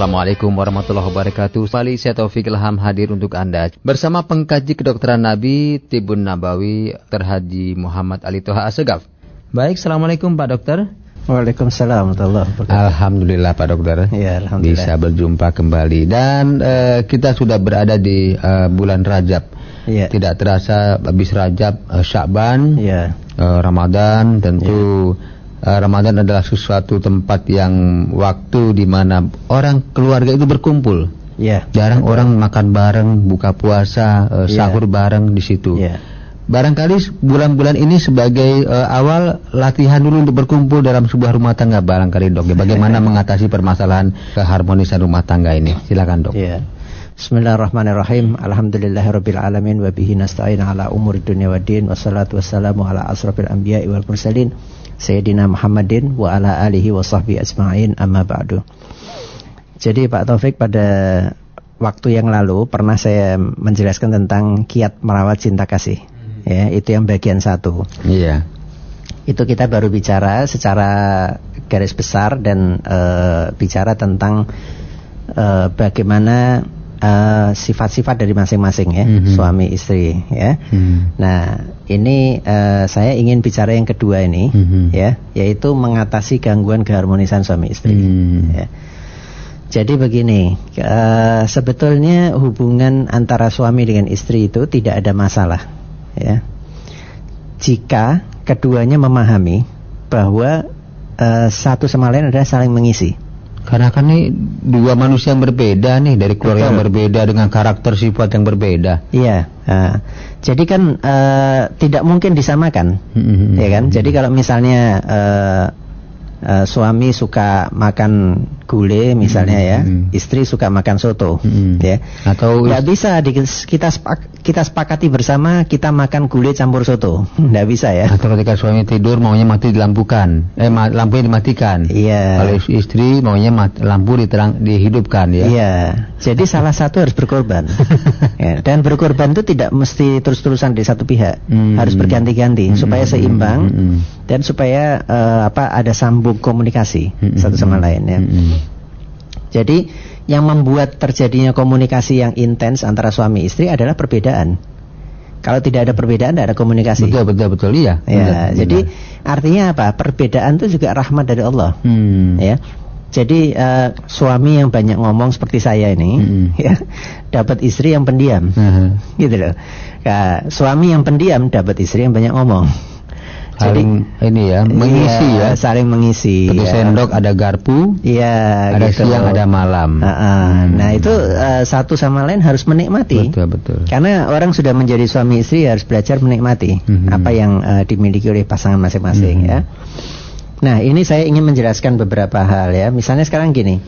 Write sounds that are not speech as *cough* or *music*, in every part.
Assalamualaikum warahmatullahi wabarakatuh. Kembali saya Taufik Ilham hadir untuk Anda bersama pengkaji kedokteran Nabi Tibun Nabawi Terhaji Muhammad Ali Toha Asegaf. Baik, Assalamualaikum Pak Dokter. Waalaikumsalam Alhamdulillah Pak Dokter. Ya, alhamdulillah. Bisa berjumpa kembali dan uh, kita sudah berada di uh, bulan Rajab. Ya. Tidak terasa habis Rajab, uh, Syakban, Ya. uh, Ramadan tentu uh, Ramadan adalah sesuatu tempat yang waktu di mana orang keluarga itu berkumpul. Ya. Jarang orang makan bareng, buka puasa, uh, sahur bareng di situ. Ya. Barangkali bulan-bulan ini sebagai uh, awal latihan dulu untuk berkumpul dalam sebuah rumah tangga barangkali dok. Ya, bagaimana *laughs* mengatasi permasalahan keharmonisan rumah tangga ini? Silakan dok. Ya. Bismillahirrahmanirrahim. Alhamdulillahirabbil alamin wa bihi nasta'in ala umuri dunya waddin wassalatu wassalamu ala asrofil anbiya'i wal mursalin sayyidina Muhammadin wa ala alihi wa sahbihi ajma'in amma ba'du. Jadi Pak Taufik pada waktu yang lalu pernah saya menjelaskan tentang kiat merawat cinta kasih. Ya, itu yang bagian satu. Iya. itu kita baru bicara secara garis besar dan eh, bicara tentang eh, bagaimana eh, sifat-sifat dari masing-masing ya Mhm. suami istri ya. Hmm. Nah ini eh, saya ingin bicara yang kedua ini Mhm. ya yaitu mengatasi gangguan keharmonisan suami istri. Hmm. Ya. Jadi begini, eh, sebetulnya hubungan antara suami dengan istri itu tidak ada masalah, ya. Jika keduanya memahami bahwa eh, satu sama lain adalah saling mengisi. Karena kan ini dua manusia yang berbeda nih dari keluarga yang Betul. berbeda dengan karakter sifat yang berbeda. Iya. nah, jadi kan eh, tidak mungkin disamakan, Hmm. ya kan? Jadi kalau misalnya eh, eh, suami suka makan gulai misalnya ya, Hmm. istri suka makan soto, Hmm. ya. Atau Nggak bisa di- kita sepak- kita sepakati bersama kita makan gulai campur soto. *laughs* Nggak bisa ya. atau ketika suami tidur maunya mati dilampukan, eh ma- lampunya dimatikan. Iya. Kalau istri maunya mat- lampu diterang dihidupkan ya. Iya. Jadi salah satu harus berkorban. *laughs* Ya, dan berkorban itu tidak mesti terus-terusan di satu pihak. Hmm. Harus berganti-ganti Hmm. supaya seimbang Hmm. dan supaya eh, apa ada sambung komunikasi Hmm. satu sama lain ya. Hmm. Jadi yang membuat terjadinya komunikasi yang intens antara suami istri adalah perbedaan. Kalau tidak ada perbedaan, tidak ada komunikasi. Betul betul betul iya. Ya, benar, jadi benar. artinya apa? Perbedaan itu juga rahmat dari Allah. Hmm. Ya. Jadi eh, suami yang banyak ngomong seperti saya ini, Mm-mm. *laughs* ya, dapat istri yang pendiam, Aha. gitu loh. Nah, suami yang pendiam dapat istri yang banyak ngomong. Saling ini ya mengisi iya, ya. saling mengisi. Seperti ya. sendok ada garpu, Iya, ada gitu. siang ada malam. Ah, ah. Hmm. Nah itu eh, satu sama lain harus menikmati. betul betul. Karena orang sudah menjadi suami istri harus belajar menikmati Mhm. apa yang eh, dimiliki oleh pasangan masing-masing Mhm. ya. Nah ini saya ingin menjelaskan beberapa hal ya. Misalnya sekarang gini,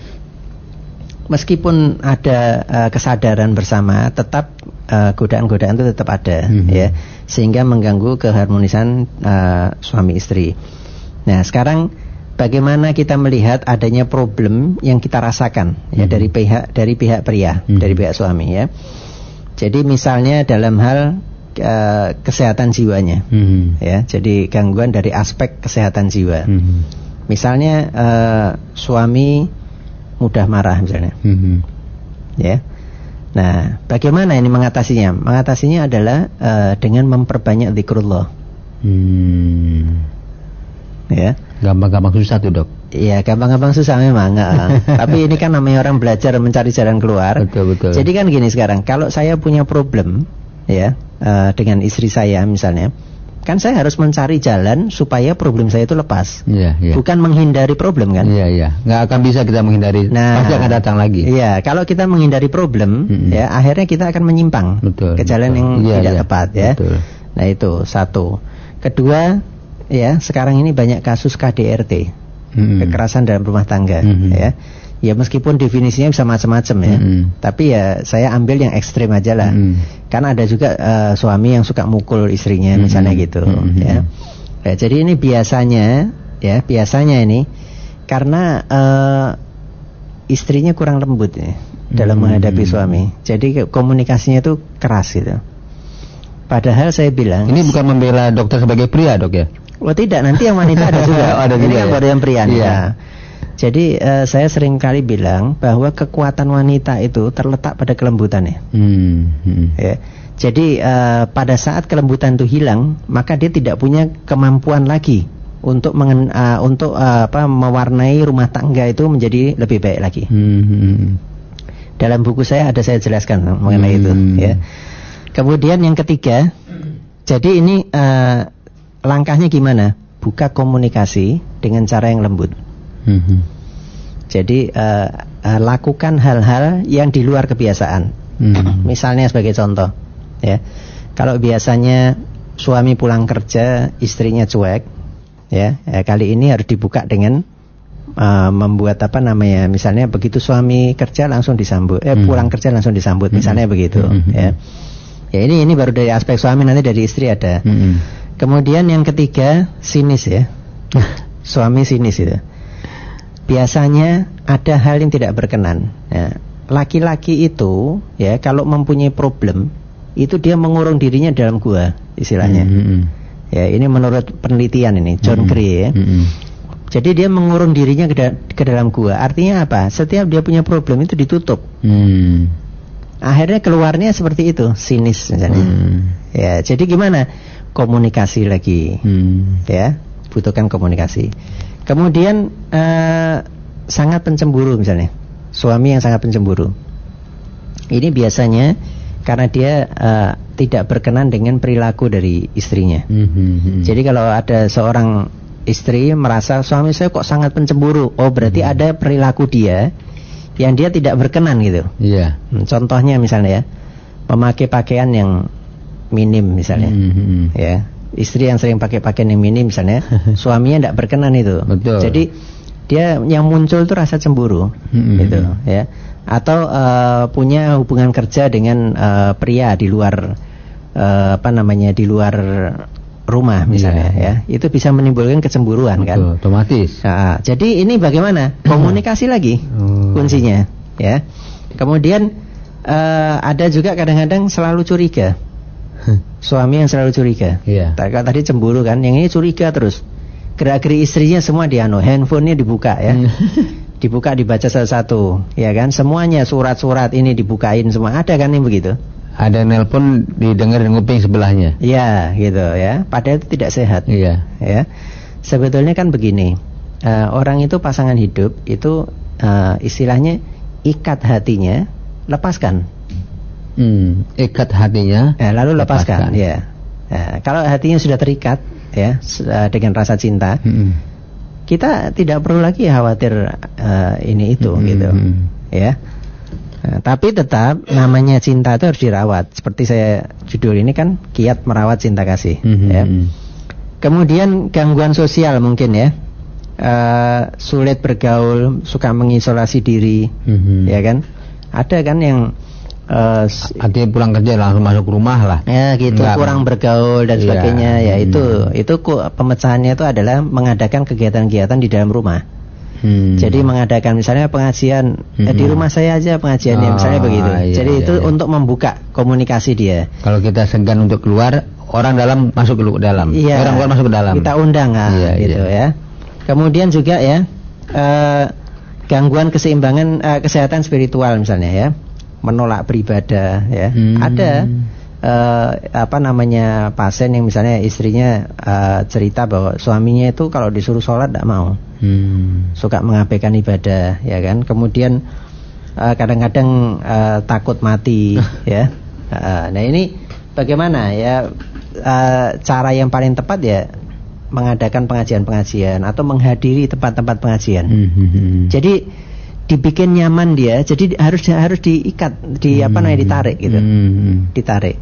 meskipun ada eh, kesadaran bersama, tetap eh, godaan-godaan itu tetap ada Mhm. ya, sehingga mengganggu keharmonisan eh, suami istri. Nah sekarang bagaimana kita melihat adanya problem yang kita rasakan ya Mhm. dari pihak dari pihak pria, Mhm. dari pihak suami ya. Jadi misalnya dalam hal eh, kesehatan jiwanya, Hmm. ya. Jadi gangguan dari aspek kesehatan jiwa. Hmm. Misalnya eh, suami mudah marah misalnya, Hmm. ya. Nah, bagaimana ini mengatasinya? Mengatasinya adalah eh, dengan memperbanyak zikrullah, Hmm. ya. Gampang-gampang susah tuh dok. Iya, gampang-gampang susah memang. *laughs* Tapi ini kan namanya orang belajar mencari jalan keluar. Betul betul. Jadi kan gini sekarang, kalau saya punya problem, ya, eh, dengan istri saya misalnya, kan saya harus mencari jalan supaya problem saya itu lepas, Iya iya. bukan menghindari problem kan? Iya iya. Nggak akan bisa kita menghindari. Nah, Pasti akan datang lagi. Iya, kalau kita menghindari problem, Mm-mm. ya akhirnya kita akan menyimpang Betul, ke jalan betul. yang Iya, tidak iya, tepat, ya. betul. Nah itu satu. Kedua, ya sekarang ini banyak kasus KDRT, Mm-mm. kekerasan dalam rumah tangga, Mhm. ya. Ya meskipun definisinya bisa macam-macam ya, Mhm. tapi ya saya ambil yang ekstrim aja lah. Mhm. Kan ada juga eh, suami yang suka mukul istrinya, Mhm. misalnya gitu, Mhm. ya. Ya, jadi ini biasanya, ya biasanya ini karena eh, istrinya kurang lembut ya dalam Mhm. menghadapi suami. Jadi komunikasinya itu keras gitu. Padahal saya bilang, Ini bukan membela dokter sebagai pria dok ya? oh tidak, nanti yang wanita ada juga. *laughs* Oh, ada ini juga kan ya? baru yang pria nih. Iya. ya. Jadi uh, saya sering kali bilang bahwa kekuatan wanita itu terletak pada kelembutannya. Hmm. Hmm. Ya. Jadi uh, pada saat kelembutan itu hilang, maka dia tidak punya kemampuan lagi untuk mengen, uh, untuk uh, apa mewarnai rumah tangga itu menjadi lebih baik lagi. Hmm. Dalam buku saya ada saya jelaskan mengenai hmm. itu. Ya. Kemudian yang ketiga, jadi ini uh, langkahnya gimana? Buka komunikasi dengan cara yang lembut. Hmm. Jadi uh, uh, lakukan hal-hal yang di luar kebiasaan. Hmm. Misalnya sebagai contoh, ya, kalau biasanya suami pulang kerja, istrinya cuek, ya, ya kali ini harus dibuka dengan uh, membuat apa namanya, misalnya begitu suami kerja langsung disambut, eh hmm. pulang kerja langsung disambut, misalnya hmm. begitu, hmm. ya. Ya ini ini baru dari aspek suami nanti dari istri ada. Hmm. Kemudian yang ketiga sinis ya, suami sinis itu. Biasanya ada hal yang tidak berkenan. Ya. Laki-laki itu ya kalau mempunyai problem itu dia mengurung dirinya dalam gua istilahnya. Hmm. Ya ini menurut penelitian ini John hmm. Gray ya. Hmm. Jadi dia mengurung dirinya ke, da ke dalam gua. Artinya apa? Setiap dia punya problem itu ditutup. Hmm akhirnya keluarnya seperti itu sinis misalnya hmm. ya jadi gimana komunikasi lagi hmm. ya butuhkan komunikasi kemudian uh, sangat pencemburu misalnya suami yang sangat pencemburu ini biasanya karena dia uh, tidak berkenan dengan perilaku dari istrinya hmm, hmm, hmm. jadi kalau ada seorang istri merasa suami saya kok sangat pencemburu oh berarti hmm. ada perilaku dia yang dia tidak berkenan gitu. Iya. Yeah. Contohnya misalnya ya, memakai pakaian yang minim misalnya, mm -hmm. ya istri yang sering pakai pakaian yang minim misalnya, *laughs* suaminya tidak berkenan itu. Betul. Jadi dia yang muncul itu rasa cemburu, mm -hmm. gitu, ya. Atau uh, punya hubungan kerja dengan uh, pria di luar uh, apa namanya di luar rumah misalnya yeah. ya itu bisa menimbulkan kecemburuan kan? Betul, kan otomatis nah, jadi ini bagaimana komunikasi lagi oh. kuncinya ya kemudian uh, ada juga kadang-kadang selalu curiga *laughs* suami yang selalu curiga yeah. tadi cemburu kan yang ini curiga terus gerak-gerik istrinya semua dianu handphonenya dibuka ya hmm. *laughs* dibuka dibaca satu-satu ya kan semuanya surat-surat ini dibukain semua ada kan yang begitu ada nelpon didengar di kuping sebelahnya. Iya, gitu ya. Padahal itu tidak sehat. Iya. Ya. Sebetulnya kan begini. Uh, orang itu pasangan hidup itu uh, istilahnya ikat hatinya, lepaskan. Hmm, ikat hatinya, ya, lalu lepaskan, lepaskan. ya. Nah, kalau hatinya sudah terikat ya dengan rasa cinta, hmm. kita tidak perlu lagi khawatir uh, ini itu hmm. gitu, ya. Nah, tapi tetap namanya cinta itu harus dirawat. Seperti saya judul ini kan kiat merawat cinta kasih. Mm -hmm. ya. Kemudian gangguan sosial mungkin ya. Uh, sulit bergaul, suka mengisolasi diri, mm -hmm. ya kan? Ada kan yang uh, artinya pulang kerja langsung masuk rumah lah. Ya gitu, Enggak, kurang bergaul dan iya. sebagainya. Ya, ya itu hmm. itu pemecahannya itu adalah mengadakan kegiatan-kegiatan di dalam rumah. Hmm. Jadi mengadakan misalnya pengajian hmm. eh, di rumah saya aja pengajiannya oh, misalnya begitu. Iya, Jadi iya, itu iya. untuk membuka komunikasi dia. Kalau kita segan untuk keluar, orang dalam masuk ke dalam. Iya, orang luar masuk ke dalam. Kita undang ah, iya, gitu iya. ya. Kemudian juga ya uh, gangguan keseimbangan uh, kesehatan spiritual misalnya ya. Menolak beribadah ya. Hmm. Ada uh, apa namanya pasien yang misalnya istrinya uh, cerita bahwa suaminya itu kalau disuruh sholat tidak mau, hmm. suka mengabaikan ibadah, ya kan. Kemudian uh, kadang-kadang uh, takut mati, *laughs* ya. Uh, nah ini bagaimana ya uh, cara yang paling tepat ya mengadakan pengajian-pengajian atau menghadiri tempat-tempat pengajian. Hmm. hmm, hmm. Jadi dibikin nyaman dia jadi harus harus diikat di hmm. apa namanya ditarik gitu. Hmm. ditarik.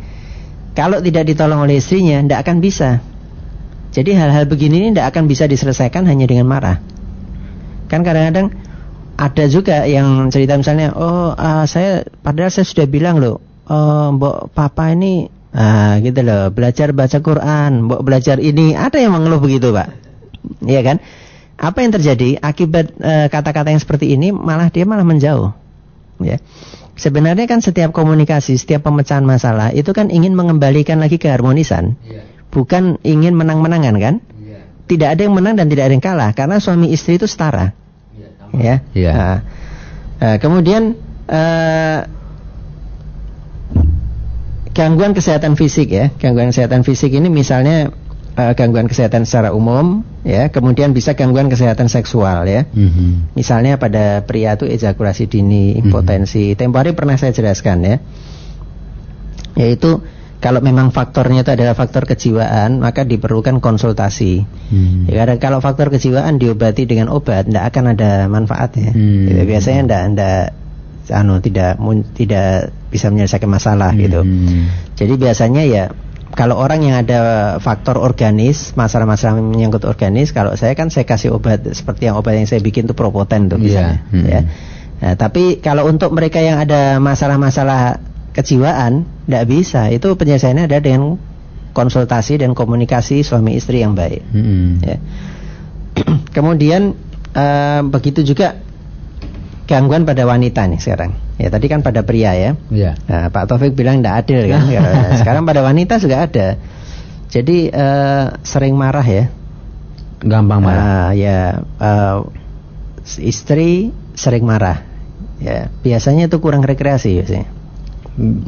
Kalau tidak ditolong oleh istrinya tidak akan bisa. Jadi hal-hal begini ini tidak akan bisa diselesaikan hanya dengan marah. Kan kadang-kadang ada juga yang cerita misalnya oh uh, saya padahal saya sudah bilang loh oh, mbok papa ini ah gitu loh belajar baca Quran mbok belajar ini. Ada yang mengeluh begitu pak. Iya kan apa yang terjadi akibat eh, kata-kata uh, yang seperti ini malah dia malah menjauh ya sebenarnya kan setiap komunikasi setiap pemecahan masalah itu kan ingin mengembalikan lagi keharmonisan yeah. bukan ingin menang-menangan kan yeah. tidak ada yang menang dan tidak ada yang kalah karena suami istri itu setara yeah, ya. Iya. Nah, eh, kemudian eh, gangguan kesehatan fisik ya, gangguan kesehatan fisik ini misalnya eh, gangguan kesehatan secara umum ya, kemudian bisa gangguan kesehatan seksual ya. Mhm. Misalnya pada pria itu ejakulasi dini, Mhm. impotensi. Tempo hari pernah saya jelaskan ya. Yaitu kalau memang faktornya itu adalah faktor kejiwaan, maka diperlukan konsultasi. Hmm. Ya, kadang kalau faktor kejiwaan diobati dengan obat, tidak akan ada manfaatnya. Hmm. Gitu, biasanya tidak, tidak, anu, tidak, mun- tidak bisa menyelesaikan masalah gitu. Hmm. Jadi biasanya ya kalau orang yang ada faktor organis, masalah-masalah menyangkut organis, kalau saya kan saya kasih obat seperti yang obat yang saya bikin itu propoten tuh Iya, misalnya, hmm. ya. Nah, tapi kalau untuk mereka yang ada masalah-masalah kejiwaan, tidak bisa. Itu penyelesaiannya ada dengan konsultasi dan komunikasi suami istri yang baik. Hmm. Ya. *clears throat* Kemudian eh, begitu juga gangguan pada wanita nih sekarang. Ya tadi kan pada pria ya. Iya. Nah, Pak Taufik bilang tidak adil kan. *laughs* Ya, sekarang pada wanita juga ada. Jadi eh, sering marah ya. Gampang marah. Ah, ya eh, istri sering marah. Ya biasanya itu kurang rekreasi biasanya.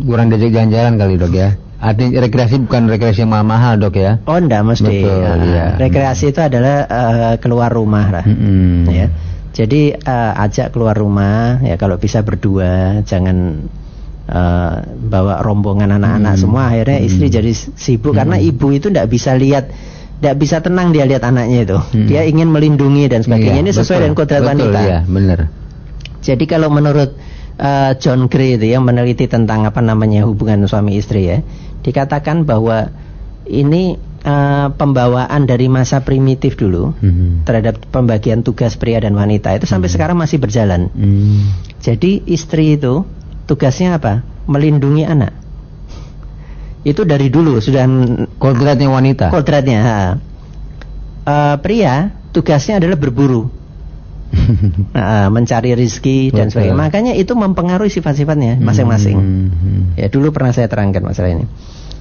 Kurang diajak jalan-jalan kali dok ya. Artinya rekreasi bukan rekreasi yang mahal-mahal dok ya. Oh enggak mesti. Betul, iya. Rekreasi itu adalah eh, keluar rumah lah. Hmm. ya. Jadi eh, ajak keluar rumah ya kalau bisa berdua, jangan eh, bawa rombongan anak-anak Hmm. semua. Akhirnya Hmm. istri jadi sibuk karena ibu itu tidak bisa lihat tidak bisa tenang dia lihat anaknya itu. Hmm. Dia ingin melindungi dan sebagainya. Iya, Ini sesuai betul. dengan kodrat wanita. Iya, benar. Jadi kalau menurut eh, John Gray itu yang meneliti tentang apa namanya hubungan suami istri ya, dikatakan bahwa ini eh, pembawaan dari masa primitif dulu Hmm. terhadap pembagian tugas pria dan wanita itu sampai sekarang masih berjalan. Hmm. Jadi istri itu tugasnya apa? Melindungi anak. Itu dari dulu sudah Kodratnya wanita. kodratnya. ha. Eh, pria tugasnya adalah berburu, *laughs* Nah, mencari rizki dan sebagainya. Makanya itu mempengaruhi sifat-sifatnya masing-masing. Hmm. Ya dulu pernah saya terangkan masalah ini.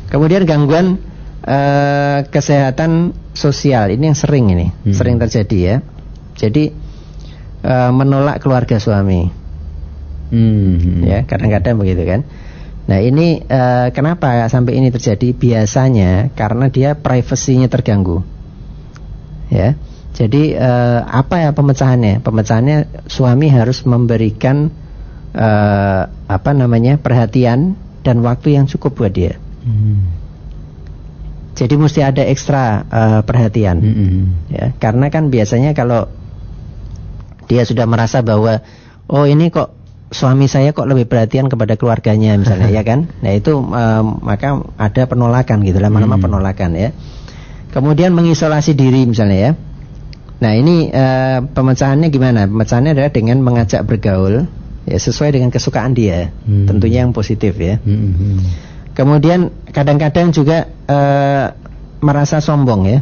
Kemudian gangguan eh, kesehatan sosial ini yang sering ini, Hmm. sering terjadi ya. Jadi eh, menolak keluarga suami, Hmm. ya kadang-kadang begitu kan. Nah ini eh, kenapa sampai ini terjadi? Biasanya karena dia privasinya terganggu, ya. Jadi eh, apa ya pemecahannya? Pemecahannya suami harus memberikan eh, apa namanya perhatian dan waktu yang cukup buat dia. Hmm. Jadi mesti ada ekstra eh, perhatian, Hmm. ya. Karena kan biasanya kalau dia sudah merasa bahwa oh ini kok suami saya kok lebih perhatian kepada keluarganya misalnya, *laughs* ya kan? Nah itu eh, maka ada penolakan gitu, lama-lama Hmm. penolakan ya. Kemudian mengisolasi diri misalnya ya. Nah ini eh, pemecahannya gimana? Pemecahannya adalah dengan mengajak bergaul, ya sesuai dengan kesukaan dia, Hmm. tentunya yang positif ya. Hmm. Kemudian kadang-kadang juga eh, merasa sombong ya.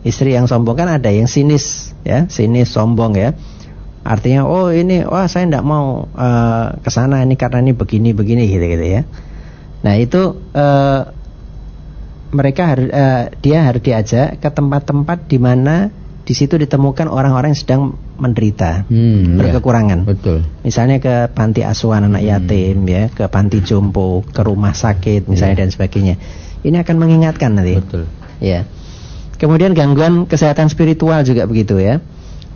Istri yang sombong kan ada yang sinis ya, sinis sombong ya. Artinya oh ini wah saya tidak mau eh, ke ini karena ini begini begini gitu-gitu ya. Nah, itu eh, mereka harus eh, dia harus diajak ke tempat-tempat di mana di situ ditemukan orang-orang yang sedang menderita, Hmm, iya. berkekurangan. Betul. Misalnya ke panti asuhan anak yatim ya, ke panti jompo, ke rumah sakit misalnya dan sebagainya. Ini akan mengingatkan nanti. Betul. Ya. Kemudian gangguan kesehatan spiritual juga begitu ya.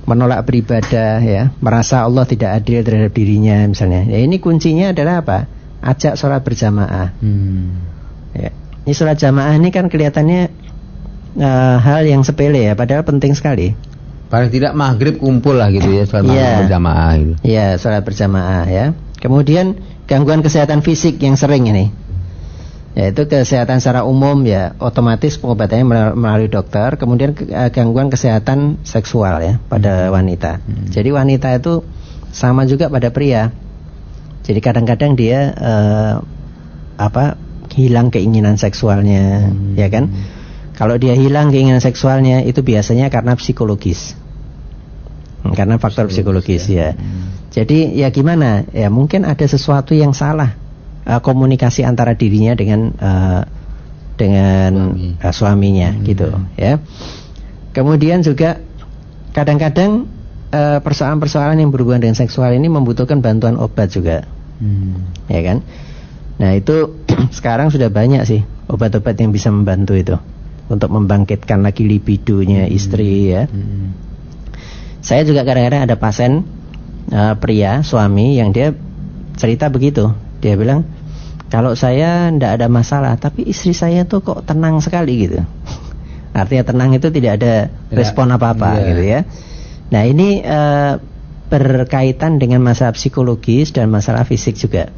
Menolak beribadah ya, merasa Allah tidak adil terhadap dirinya misalnya. Ya ini kuncinya adalah apa? Ajak sholat berjamaah. Hmm. Ya. Ini sholat jamaah ini kan kelihatannya eh, hal yang sepele ya, padahal penting sekali. Paling tidak maghrib kumpul lah gitu ya, sholat Iya. maghrib berjamaah gitu. Ya, sholat berjamaah ya. Kemudian gangguan kesehatan fisik yang sering ini. Yaitu kesehatan secara umum ya, otomatis pengobatannya mel- melalui dokter. Kemudian ke- eh, gangguan kesehatan seksual ya pada wanita. Jadi wanita itu sama juga pada pria. Jadi kadang-kadang dia eh, apa hilang keinginan seksualnya, Hmm. ya kan? Kalau dia hilang keinginan seksualnya itu biasanya karena psikologis. Hmm, Karena faktor psikologis, ya. Jadi ya gimana? Ya mungkin ada sesuatu yang salah eh, komunikasi antara dirinya dengan eh, dengan Suami. eh, suaminya Hmm. gitu, ya. Kemudian juga kadang-kadang persoalan-persoalan yang berhubungan dengan seksual ini membutuhkan bantuan obat juga, hmm. ya kan? Nah itu *clears throat* sekarang sudah banyak sih obat-obat yang bisa membantu itu untuk membangkitkan lagi libidonya hmm. istri ya. Hmm. Saya juga kadang-kadang ada pasien uh, pria suami yang dia cerita begitu. Dia bilang kalau saya tidak ada masalah, tapi istri saya tuh kok tenang sekali gitu. *laughs* Artinya tenang itu tidak ada respon apa-apa yeah. gitu ya. Nah ini uh, berkaitan dengan masalah psikologis dan masalah fisik juga.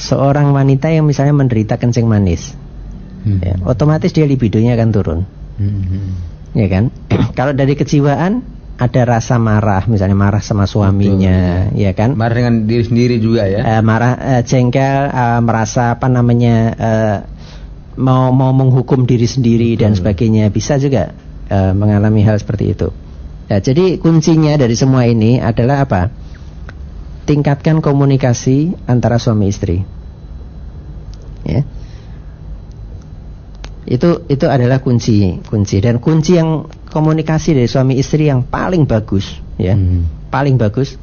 Seorang wanita yang misalnya menderita kencing manis, hmm. ya, otomatis dia libidonya akan turun, hmm. ya kan? *clears throat* Kalau dari kejiwaan ada rasa marah, misalnya marah sama suaminya, Betul, ya. kan? Marah dengan diri sendiri juga ya? Uh, marah, uh, jengkel, uh, merasa apa namanya uh, mau mau menghukum diri sendiri Betul. dan sebagainya, bisa juga uh, mengalami hal seperti itu. Ya, jadi kuncinya dari semua ini adalah apa? Tingkatkan komunikasi antara suami istri. Ya itu itu adalah kunci kunci dan kunci yang komunikasi dari suami istri yang paling bagus ya hmm. paling bagus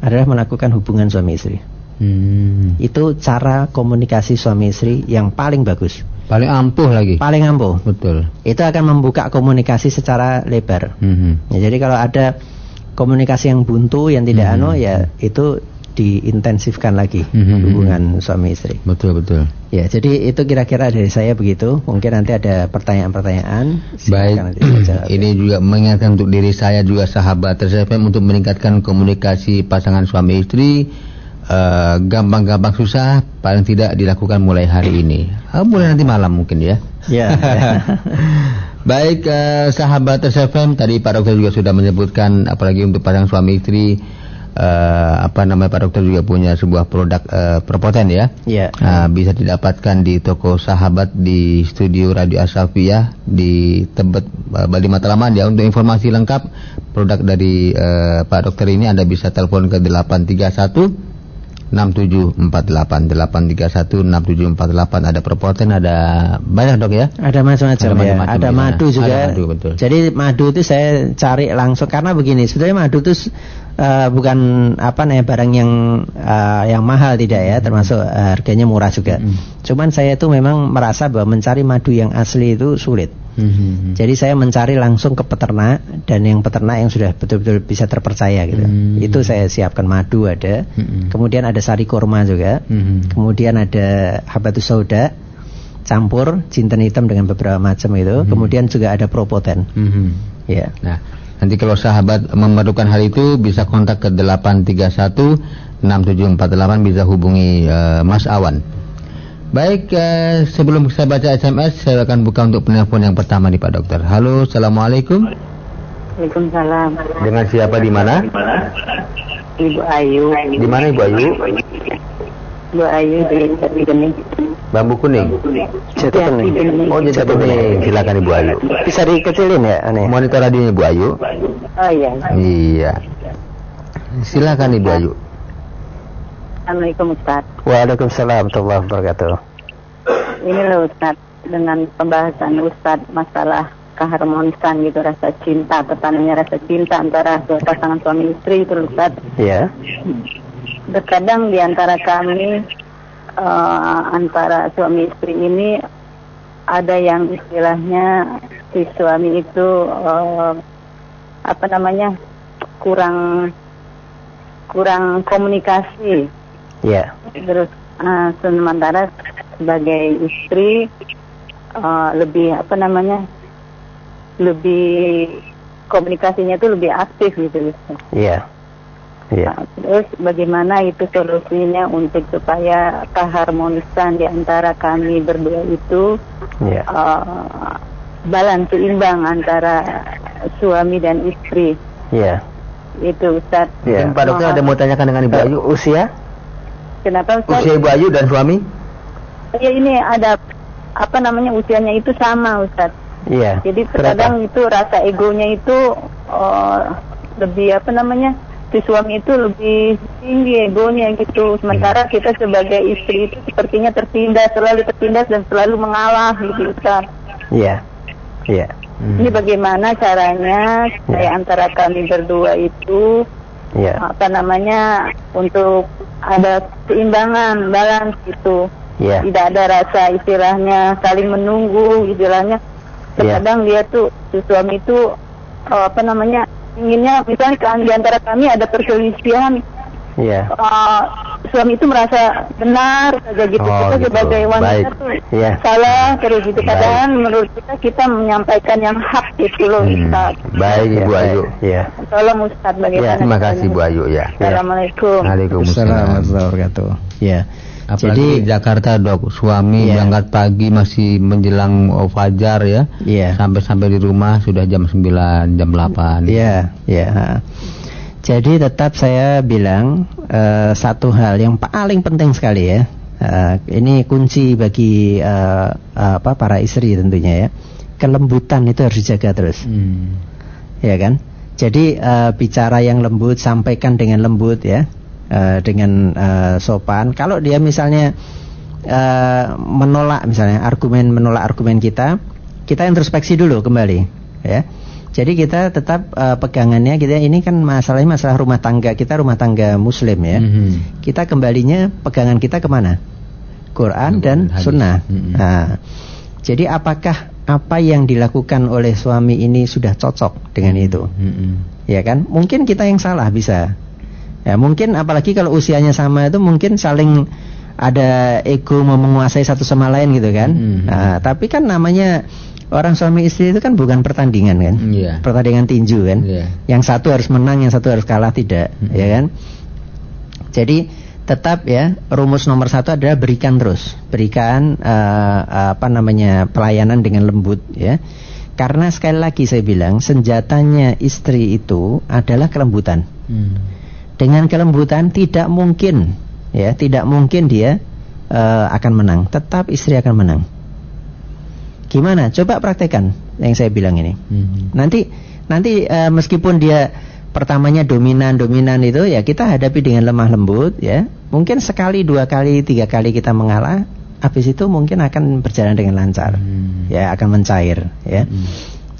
adalah melakukan hubungan suami istri hmm. itu cara komunikasi suami istri yang paling bagus paling ampuh lagi paling ampuh betul itu akan membuka komunikasi secara lebar hmm. ya, jadi kalau ada komunikasi yang buntu yang tidak hmm. anu ya itu diintensifkan lagi mm-hmm. hubungan suami istri. Betul betul. Ya, jadi itu kira-kira dari saya begitu. Mungkin nanti ada pertanyaan-pertanyaan. Baik. *clears throat* Ini juga mengingatkan untuk diri saya juga sahabat tersebut untuk meningkatkan komunikasi pasangan suami istri. Uh, gampang-gampang susah, paling tidak dilakukan mulai hari ini. Uh, mulai nanti malam mungkin ya. Ya. *laughs* Baik, uh, sahabat TSFM tadi Pak Dokter juga sudah menyebutkan apalagi untuk pasangan suami istri uh, apa namanya Pak Dokter juga punya sebuah produk uh, perpoten ya. Iya. Uh, bisa didapatkan di toko sahabat di studio Radio Asafia di Tebet uh, Bali Mataraman ya. Untuk informasi lengkap produk dari uh, Pak Dokter ini Anda bisa telepon ke 831 6748 831 6748 ada perpoten ada banyak dok ya ada macam-macam ada, ya. ada ya. madu juga ada madu, betul. jadi madu itu saya cari langsung karena begini sebenarnya madu itu uh, bukan apa nih barang yang uh, yang mahal tidak ya, termasuk uh, harganya murah juga. Hmm. Cuman saya itu memang merasa bahwa mencari madu yang asli itu sulit. Hmm. Jadi saya mencari langsung ke peternak dan yang peternak yang sudah betul-betul bisa terpercaya gitu. Hmm. Itu saya siapkan madu ada. Hmm. Kemudian ada sari kurma juga. Hmm. Kemudian ada habatus sauda campur jinten hitam dengan beberapa macam itu. Hmm. Kemudian juga ada propoten. Hmm. Ya. Nah, Nanti kalau sahabat memerlukan hal itu bisa kontak ke 831 6748 bisa hubungi uh, Mas Awan. Baik, uh, sebelum saya baca SMS, saya akan buka untuk penelpon yang pertama nih Pak Dokter. Halo, Assalamualaikum. Waalaikumsalam. Dengan siapa di mana? Ibu Ayu. Di mana Ibu Ayu? Ibu Ayu di Gening. Bambu kuning. Jatuh kuning. Oh, jatuh kuning. Silakan Ibu Ayu. Bisa dikecilin ya, aneh. Monitor radionya Ibu Ayu. Oh iya. Iya. Silakan Ibu Ayu. Assalamualaikum Ustaz. Waalaikumsalam warahmatullahi wabarakatuh. Ini loh Ustaz, dengan pembahasan Ustaz masalah keharmonisan gitu rasa cinta, pertanyaannya rasa cinta antara pasangan suami istri itu Ustaz. Iya. Terkadang di antara kami uh, antara suami istri ini ada yang istilahnya si suami itu uh, apa namanya kurang kurang komunikasi. Ya. Yeah. Terus uh, sementara sebagai istri uh, lebih apa namanya lebih komunikasinya itu lebih aktif gitu. Iya. Yeah. Ya. Nah, terus bagaimana itu solusinya untuk supaya keharmonisan di antara kami berdua itu ya. uh, balance seimbang antara suami dan istri. Iya. Itu Ustaz. Ya. Pak Dokter ada mau tanyakan dengan Ibu Ayu usia? Kenapa Ustaz? Usia Ibu Ayu dan suami? Ya ini ada apa namanya usianya itu sama Ustaz. Iya. Jadi terkadang itu rasa egonya itu uh, lebih apa namanya? si suami itu lebih tinggi egonya gitu sementara hmm. kita sebagai istri itu sepertinya tertindas selalu tertindas dan selalu mengalah gitu kan iya iya Hmm. Ini bagaimana caranya supaya ya. antara kami berdua itu ya. apa namanya untuk ada keseimbangan, balance itu. Ya. Tidak ada rasa istilahnya saling menunggu, istilahnya terkadang ya. dia tuh si suami itu oh, apa namanya inginnya misalnya di antara kami ada perselisihan yeah. uh, suami itu merasa benar saja gitu oh, kita gitu. sebagai wanita Baik. tuh yeah. salah terus gitu kadang menurut kita kita menyampaikan yang hak gitu loh hmm. Ustaz. Baik Ibu ya, Ayu. Ya. Tolong Ustaz bagaimana? Ya, terima kasih Bu Ayu ya. Assalamualaikum. Waalaikumsalam warahmatullahi wabarakatuh. Ya. Apalagi Jadi Jakarta dok, suami yeah. berangkat pagi masih menjelang fajar ya, yeah. sampai sampai di rumah sudah jam 9, jam 8. Iya, yeah, iya. Yeah. Jadi tetap saya bilang uh, satu hal yang paling penting sekali ya. Uh, ini kunci bagi uh, apa para istri tentunya ya. Kelembutan itu harus dijaga terus. Hmm. Ya kan? Jadi uh, bicara yang lembut sampaikan dengan lembut ya. Uh, dengan uh, sopan. Kalau dia misalnya uh, menolak misalnya argumen menolak argumen kita, kita introspeksi dulu kembali ya jadi kita tetap uh, pegangannya kita ini kan masalahnya masalah rumah tangga kita rumah tangga Muslim ya. Mm -hmm. Kita kembalinya pegangan kita ke mana? Quran dan hadis. Sunnah. Mm -hmm. Nah, jadi apakah apa yang dilakukan oleh suami ini sudah cocok dengan itu? Mm -hmm. Ya kan? Mungkin kita yang salah bisa. Ya mungkin apalagi kalau usianya sama itu mungkin saling ada ego mau menguasai satu sama lain gitu kan. Mm -hmm. Nah, tapi kan namanya orang suami istri itu kan bukan pertandingan kan, yeah. pertandingan tinju kan. Yeah. Yang satu harus menang, yang satu harus kalah tidak, mm -hmm. ya kan? Jadi tetap ya rumus nomor satu adalah berikan terus, berikan uh, apa namanya pelayanan dengan lembut ya. Karena sekali lagi saya bilang senjatanya istri itu adalah kelembutan. Hmm. Dengan kelembutan tidak mungkin ya, tidak mungkin dia uh, akan menang. Tetap istri akan menang. Gimana? Coba praktekkan yang saya bilang ini. Hmm. Nanti nanti uh, meskipun dia pertamanya dominan dominan itu ya kita hadapi dengan lemah lembut ya. Mungkin sekali, dua kali, tiga kali kita mengalah, habis itu mungkin akan berjalan dengan lancar. Hmm. Ya, akan mencair ya. Hmm.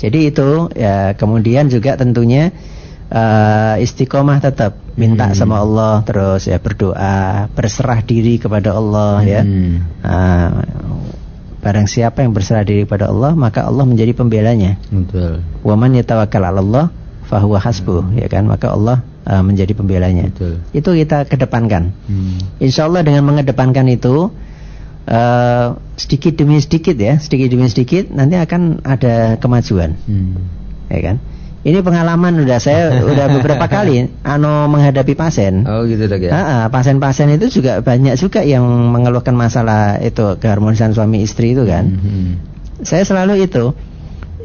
Jadi itu ya kemudian juga tentunya uh, istiqomah tetap minta hmm. sama Allah terus ya berdoa berserah diri kepada Allah ya. hmm. ya uh, Barang siapa yang berserah diri pada Allah, maka Allah menjadi pembelanya. Betul. Wa man yatawakkal 'ala Allah fahuwa hasbuh, hmm. ya kan? Maka Allah uh, menjadi pembelanya. Betul. Itu kita kedepankan. Hmm. Insya Allah dengan mengedepankan itu uh, sedikit demi sedikit ya, sedikit demi sedikit nanti akan ada kemajuan. Hmm. Ya kan? Ini pengalaman udah saya *laughs* udah beberapa kali ano menghadapi pasien. Oh gitu dok ya. pasien-pasien itu juga banyak juga yang mengeluhkan masalah itu keharmonisan suami istri itu kan. Mm -hmm. Saya selalu itu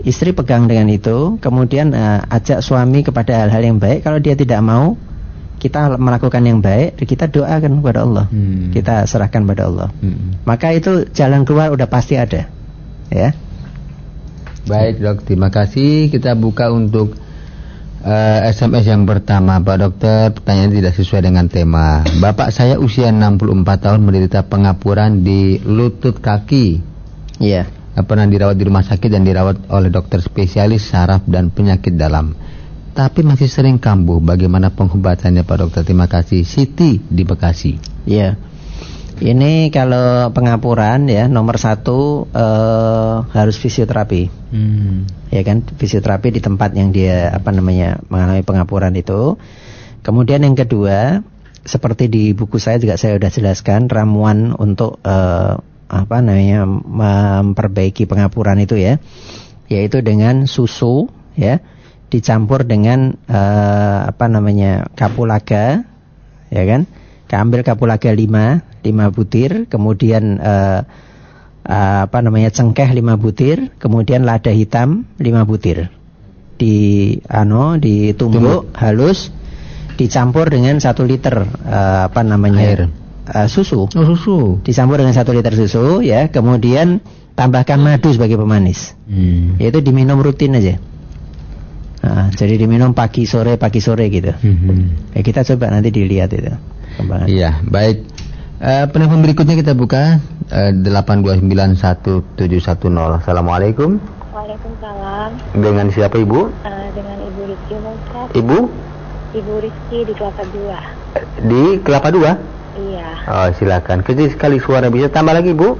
istri pegang dengan itu, kemudian uh, ajak suami kepada hal-hal yang baik. Kalau dia tidak mau, kita melakukan yang baik, kita doakan kepada Allah, hmm. kita serahkan pada Allah. Hmm. Maka itu jalan keluar udah pasti ada, ya. Baik dok, terima kasih. Kita buka untuk uh, eh, SMS yang pertama Pak Dokter. Pertanyaan tidak sesuai dengan tema. Bapak saya usia 64 tahun menderita pengapuran di lutut kaki. Iya. Yeah. Pernah dirawat di rumah sakit dan dirawat oleh dokter spesialis saraf dan penyakit dalam. Tapi masih sering kambuh. Bagaimana pengobatannya Pak Dokter? Terima kasih. Siti di Bekasi. Iya. Yeah. Ini kalau pengapuran ya nomor satu uh, harus fisioterapi, hmm. ya kan? Fisioterapi di tempat yang dia apa namanya mengalami pengapuran itu. Kemudian yang kedua seperti di buku saya juga saya sudah jelaskan ramuan untuk uh, apa namanya memperbaiki pengapuran itu ya, yaitu dengan susu ya. Dicampur dengan uh, apa namanya kapulaga, ya kan ambil kapulaga 5 5 butir kemudian uh, uh, apa namanya cengkeh 5 butir kemudian lada hitam 5 butir di ano ditumbuk Tumbuk. halus dicampur dengan satu liter uh, apa namanya air uh, susu oh, susu dicampur dengan satu liter susu ya kemudian tambahkan madu sebagai pemanis hmm. yaitu diminum rutin aja Nah, jadi diminum pagi sore pagi sore gitu. Hmm. Ya, kita coba nanti dilihat itu. Iya, baik. Uh, penelpon berikutnya kita buka eh, 8291710. Assalamualaikum. Waalaikumsalam. Dengan siapa Ibu? Uh, dengan Ibu Rizky Ustaz. Ibu? Ibu Rizky di Kelapa Dua. Di Kelapa Dua? Iya. Oh, silakan. Kecil sekali suara bisa tambah lagi, Bu?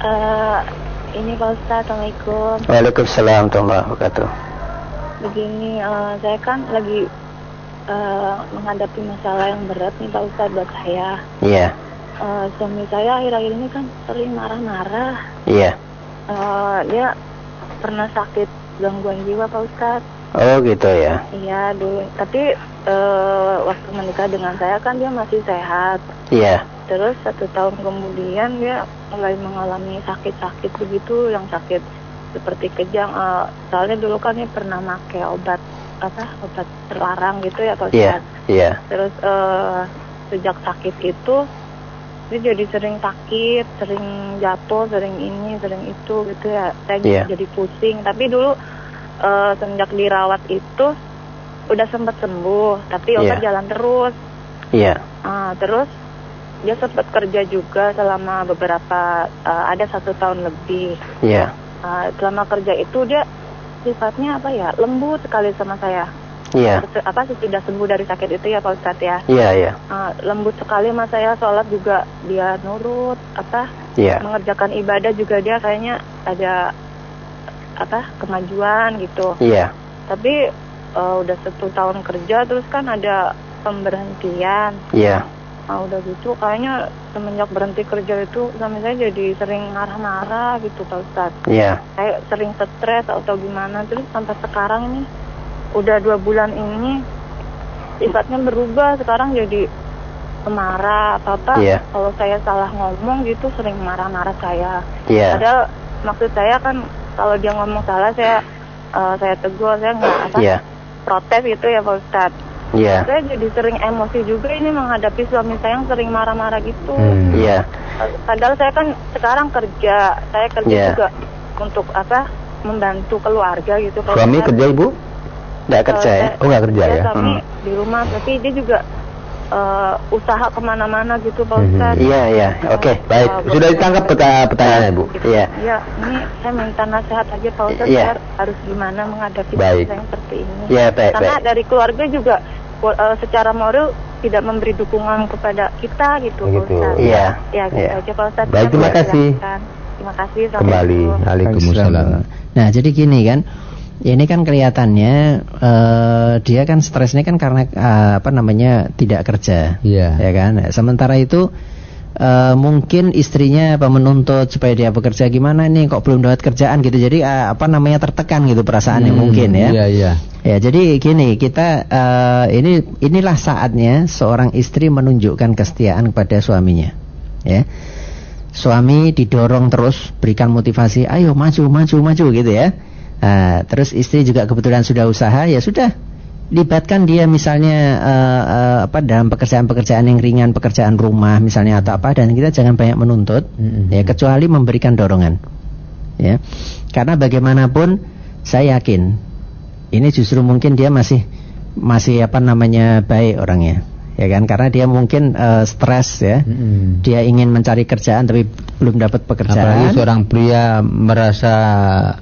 Uh, ini Pak Ustaz, Assalamualaikum. Waalaikumsalam warahmatullahi wabarakatuh. Begini, uh, saya kan lagi uh, menghadapi masalah yang berat nih Pak Ustaz buat saya. Iya. Uh, suami saya akhir-akhir ini kan sering marah-marah. Iya. Uh, dia pernah sakit gangguan jiwa Pak Ustaz. Oh gitu ya. Iya dulu. Tapi uh, waktu menikah dengan saya kan dia masih sehat. Iya. Terus satu tahun kemudian dia mulai mengalami sakit-sakit begitu, yang sakit seperti kejang. Uh, soalnya dulu kan dia pernah pakai obat apa obat terlarang gitu ya Pak Iya. Ustaz. Iya. Terus uh, sejak sakit itu dia jadi sering sakit, sering jatuh, sering ini, sering itu gitu ya. Saya Iya. jadi pusing. Tapi dulu uh, semenjak dirawat itu udah sempat sembuh, tapi obat Iya. jalan terus. Iya. Ah, terus dia sempat kerja juga selama beberapa uh, ada satu tahun lebih. Iya. Ah, selama kerja itu dia sifatnya apa ya lembut sekali sama saya. Iya. Sesu- Apa sudah sembuh dari sakit itu ya Pak Ustadz ya. Iya, iya. Ah, lembut sekali sama saya sholat juga dia nurut apa Iya. mengerjakan ibadah juga dia kayaknya ada apa kemajuan gitu. Iya. Tapi eh, udah satu tahun kerja terus kan ada pemberhentian. Iya. Nah udah gitu kayaknya semenjak berhenti kerja itu suami saya jadi sering marah-marah gitu Pak Ustadz. Iya. Kayak sering stres atau gimana terus sampai sekarang ini udah dua bulan ini sifatnya berubah sekarang jadi pemarah apa apa Iya. kalau saya salah ngomong gitu sering marah-marah saya Iya. padahal maksud saya kan kalau dia ngomong salah saya eh, saya tegur saya nggak apa Iya. protes gitu ya Pak Ustadz Iya. saya jadi sering emosi juga ini menghadapi suami saya yang sering marah-marah gitu Hmm. Iya. padahal saya kan sekarang kerja saya kerja Iya. juga untuk apa membantu keluarga gitu Pak Suami Ustadz. kerja Ibu? Nggak kerja ya? Oh, nggak kerja Saya ya? suami Hmm. di rumah, tapi dia juga eh, usaha ke mana-mana gitu Pak Mhm. Ustadz. Iya, iya. Oke. Baik, Eh, sudah ditangkap peta pertanyaannya Bu? gitu. Iya. Ya, ini saya minta nasihat aja Pak Ustadz, Iya. saya harus gimana menghadapi Baik. saya seperti ini. Iya, baik, Karena baik. dari keluarga juga eh, secara moral tidak memberi dukungan kepada kita gitu Pak Begitu. Ustadz. Iya. Ya, gitu Iya. aja Pak Ustadz. Baik, terima kasih. silakan. Terima kasih. Kembali. Waalaikumsalam. Nah, jadi gini kan. Ini kan kelihatannya eh, dia kan stresnya kan karena eh, apa namanya tidak kerja, Iya. ya kan. Nah, Sementara itu eh, mungkin istrinya apa menuntut supaya dia bekerja gimana nih kok belum dapat kerjaan gitu. Jadi eh, apa namanya tertekan gitu perasaannya Hmm, mungkin ya. Iya, iya. Ya, jadi gini, kita eh, ini inilah saatnya seorang istri menunjukkan kesetiaan kepada suaminya. Ya. Suami didorong terus, berikan motivasi, ayo maju, maju, maju gitu ya. Nah, terus istri juga kebetulan sudah usaha, ya sudah libatkan dia misalnya eh, eh, apa dalam pekerjaan-pekerjaan yang ringan, pekerjaan rumah misalnya atau apa, dan kita jangan banyak menuntut, Mm-mm. ya kecuali memberikan dorongan, ya. Karena bagaimanapun saya yakin ini justru mungkin dia masih masih apa namanya baik orangnya ya kan karena dia mungkin eh, stres ya Mm-mm. dia ingin mencari kerjaan tapi belum dapat Apalagi pekerjaan seorang pria merasa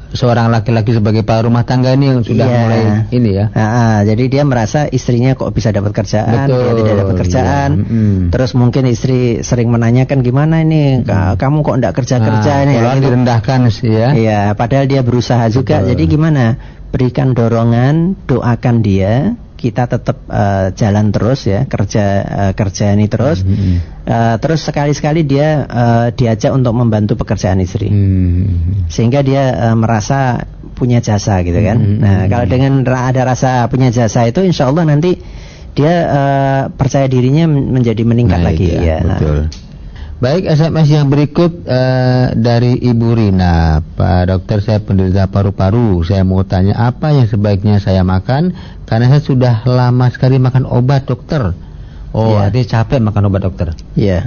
seorang laki-laki sebagai kepala rumah tangga ini yang sudah Iya. mulai ini ya. Ah, ah, jadi dia merasa istrinya kok bisa dapat kerjaan Betul, dia tidak dapat kerjaan iya. Mm-mm. terus mungkin istri sering menanyakan gimana ini ka- kamu kok enggak kerja kerja Nah, ini kalau Gitu. direndahkan sih ya. Iya, padahal dia berusaha juga. Betul. Jadi gimana? Berikan dorongan, doakan dia. Kita tetap eh, jalan terus ya, kerja eh, kerja ini terus. Mhm. Eh, terus sekali-sekali dia eh, diajak untuk membantu pekerjaan istri. Hmm. Sehingga dia eh, merasa punya jasa gitu kan. Mhm. Nah, kalau dengan ada rasa punya jasa itu insya Allah nanti dia eh, percaya dirinya men- menjadi meningkat Nah, lagi itu ya. Betul. Baik SMS yang berikut eh, dari Ibu Rina Pak dokter saya penderita paru-paru Saya mau tanya apa yang sebaiknya saya makan Karena saya sudah lama sekali makan obat dokter Oh Iya. artinya capek makan obat dokter Iya.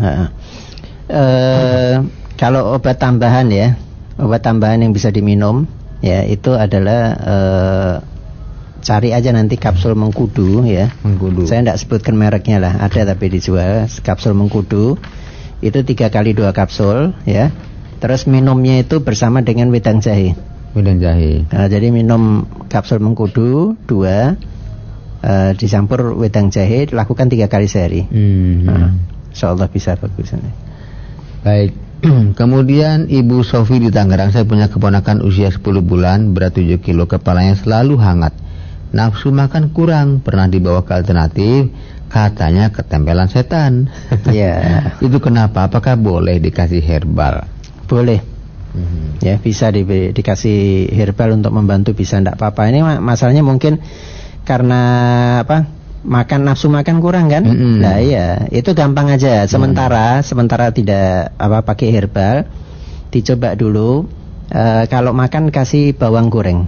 Eh, kalau obat tambahan ya, obat tambahan yang bisa diminum, ya itu adalah eh, cari aja nanti kapsul mengkudu ya. Mengkudu Saya tidak sebutkan mereknya lah, ada tapi dijual kapsul mengkudu. Itu tiga kali dua kapsul ya. Terus minumnya itu bersama dengan wedang jahe. Wedang jahe. Nah, jadi minum kapsul mengkudu dua, uh, dicampur wedang jahe, lakukan tiga kali sehari. Hmm. Nah, Insya Allah bisa bagus ini. Baik. *clears throat* Kemudian Ibu Sofi di Tangerang saya punya keponakan usia 10 bulan berat 7 kilo kepalanya selalu hangat nafsu makan kurang pernah dibawa ke alternatif katanya ketempelan setan *laughs* ya *laughs* itu kenapa apakah boleh dikasih herbal boleh hmm. ya bisa di, dikasih herbal untuk membantu bisa tidak apa-apa ini masalahnya mungkin karena apa makan nafsu makan kurang kan? Mm -hmm. Nah iya, itu gampang aja. Sementara mm. sementara tidak apa pakai herbal, dicoba dulu. Uh, kalau makan kasih bawang goreng.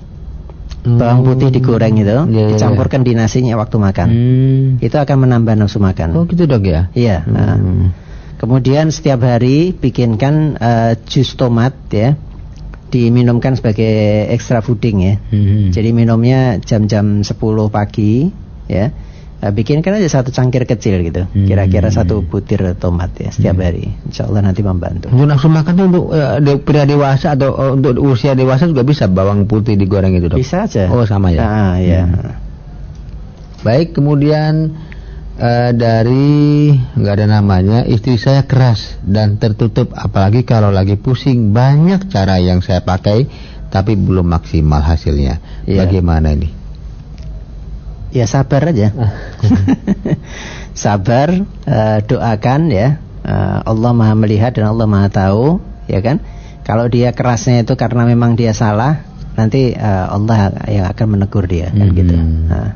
Mm. Bawang putih digoreng itu, yeah, iya, dicampurkan yeah. di nasinya waktu makan. Mm. Itu akan menambah nafsu makan. Oh gitu dok ya? Iya. Mm. Uh, kemudian setiap hari bikinkan uh, jus tomat ya diminumkan sebagai extra fooding ya. -hmm. Jadi minumnya jam-jam 10 pagi ya bikinkan aja satu cangkir kecil gitu hmm. kira-kira hmm. satu butir tomat ya setiap hmm. hari Insya Allah nanti membantu untuk nafsu makan itu untuk uh, pria dewasa atau uh, untuk usia dewasa juga bisa bawang putih digoreng itu dok bisa aja oh sama ya ah, ya hmm. baik kemudian uh, dari nggak ada namanya istri saya keras dan tertutup apalagi kalau lagi pusing banyak cara yang saya pakai tapi belum maksimal hasilnya. Ya. Bagaimana ini? Ya sabar aja. *laughs* sabar, uh, doakan ya. Uh, Allah Maha melihat dan Allah Maha tahu, ya kan? Kalau dia kerasnya itu karena memang dia salah, nanti uh, Allah yang akan menegur dia kan hmm. gitu. Nah.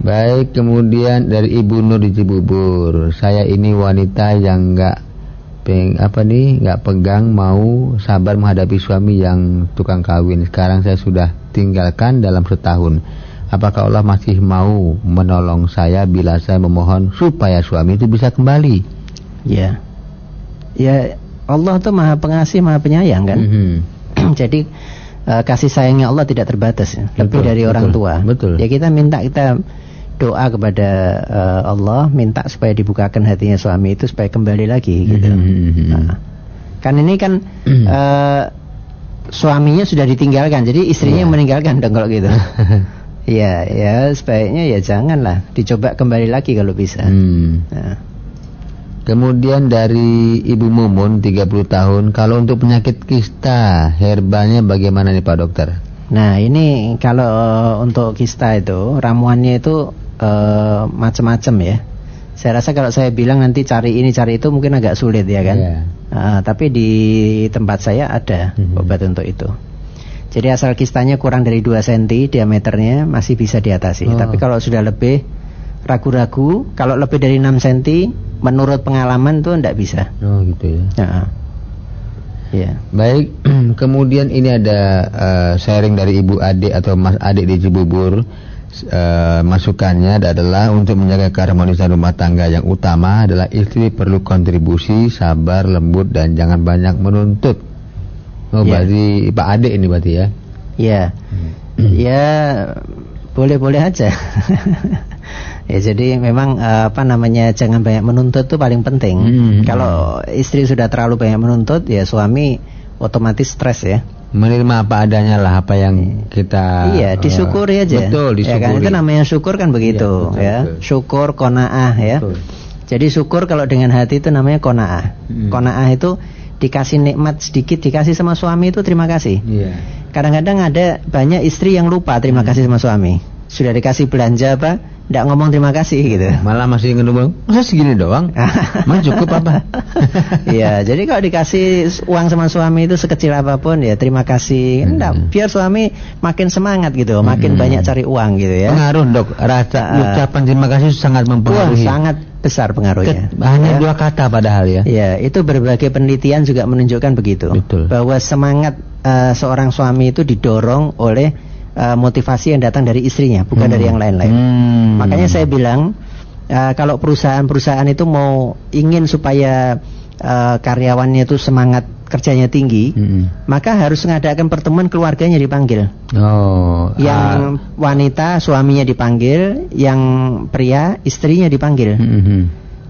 Baik, kemudian dari Ibu Nur di Cibubur, saya ini wanita yang enggak peng apa nih nggak pegang mau sabar menghadapi suami yang tukang kawin. Sekarang saya sudah tinggalkan dalam setahun apakah Allah masih mau menolong saya bila saya memohon supaya suami itu bisa kembali? Ya, ya Allah itu maha pengasih, maha penyayang kan. Mm -hmm. *clears throat* Jadi uh, kasih sayangnya Allah tidak terbatas, ya. lebih dari betul, orang tua. Betul. Ya kita minta kita doa kepada uh, Allah, minta supaya dibukakan hatinya suami itu supaya kembali lagi gitu. Mm -hmm. nah, kan ini kan uh, *clears throat* suaminya sudah ditinggalkan, jadi istrinya yeah. yang meninggalkan dong kalau gitu. *laughs* Iya, ya sebaiknya ya janganlah dicoba kembali lagi kalau bisa. Hmm. Nah. Kemudian dari Ibu Mumun 30 tahun, kalau untuk penyakit kista herbalnya bagaimana nih Pak Dokter? Nah ini kalau untuk kista itu ramuannya itu uh, macam-macam ya. Saya rasa kalau saya bilang nanti cari ini cari itu mungkin agak sulit ya kan. Yeah. Iya. Uh, tapi di tempat saya ada -hmm. obat untuk itu. Jadi asal kistanya kurang dari 2 cm diameternya masih bisa diatasi. Oh. Tapi kalau sudah lebih ragu-ragu, kalau lebih dari 6 cm menurut pengalaman tuh tidak bisa. Oh gitu ya. Nah, ya. Baik, *clears throat* kemudian ini ada uh, sharing dari Ibu Adik atau Mas Adik di Cibubur. Uh, masukannya adalah untuk menjaga keharmonisan rumah tangga yang utama adalah istri perlu kontribusi, sabar, lembut dan jangan banyak menuntut Oh, ya. berarti Pak Ade ini berarti ya? Iya. Hmm. Ya boleh-boleh aja. *laughs* ya jadi memang uh, apa namanya jangan banyak menuntut itu paling penting. Hmm. Kalau istri sudah terlalu banyak menuntut ya suami otomatis stres ya. Menerima apa adanya lah apa yang kita Iya, disyukuri aja. Betul, disyukuri. Ya kan itu namanya syukur kan begitu iya, betul, ya. Betul. Syukur konaah ya. Betul. Jadi syukur kalau dengan hati itu namanya konaah. Hmm. Konaah itu dikasih nikmat sedikit dikasih sama suami itu terima kasih. Yeah. Kadang-kadang ada banyak istri yang lupa terima hmm. kasih sama suami. Sudah dikasih belanja apa, tidak ngomong terima kasih gitu. Malah masih ngomong, masa segini doang? Mah cukup apa? *laughs* Iya, jadi kalau dikasih uang sama suami itu sekecil apa pun ya terima kasih. Enggak, hmm. biar suami makin semangat gitu, makin hmm. banyak cari uang gitu ya. Pengaruh dok, rasa uh, ucapan terima kasih sangat mempengaruhi. Wah, sangat besar pengaruhnya. Ke, hanya ya. dua kata padahal ya. Ya, itu berbagai penelitian juga menunjukkan begitu. Betul. Bahwa semangat uh, seorang suami itu didorong oleh uh, motivasi yang datang dari istrinya, bukan hmm. dari yang lain-lain. Hmm. Makanya saya bilang uh, kalau perusahaan-perusahaan itu mau ingin supaya uh, karyawannya itu semangat kerjanya tinggi, hmm. maka harus mengadakan pertemuan keluarganya dipanggil. Oh, yang uh. wanita suaminya dipanggil, yang pria istrinya dipanggil, hmm.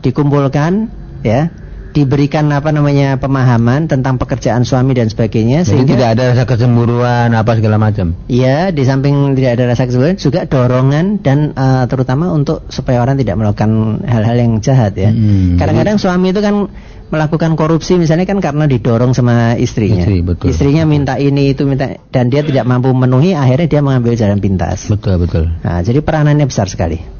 dikumpulkan, ya. Diberikan apa namanya pemahaman tentang pekerjaan suami dan sebagainya Jadi sehingga tidak ada rasa kecemburuan apa segala macam. Iya, di samping tidak ada rasa kecemburuan juga dorongan dan uh, terutama untuk supaya orang tidak melakukan hal-hal yang jahat ya. Hmm, Kadang-kadang hmm, suami itu kan melakukan korupsi misalnya kan karena didorong sama istrinya. Istri, betul. Istrinya minta ini itu minta dan dia tidak mampu memenuhi akhirnya dia mengambil jalan pintas. Betul betul. Nah, jadi peranannya besar sekali.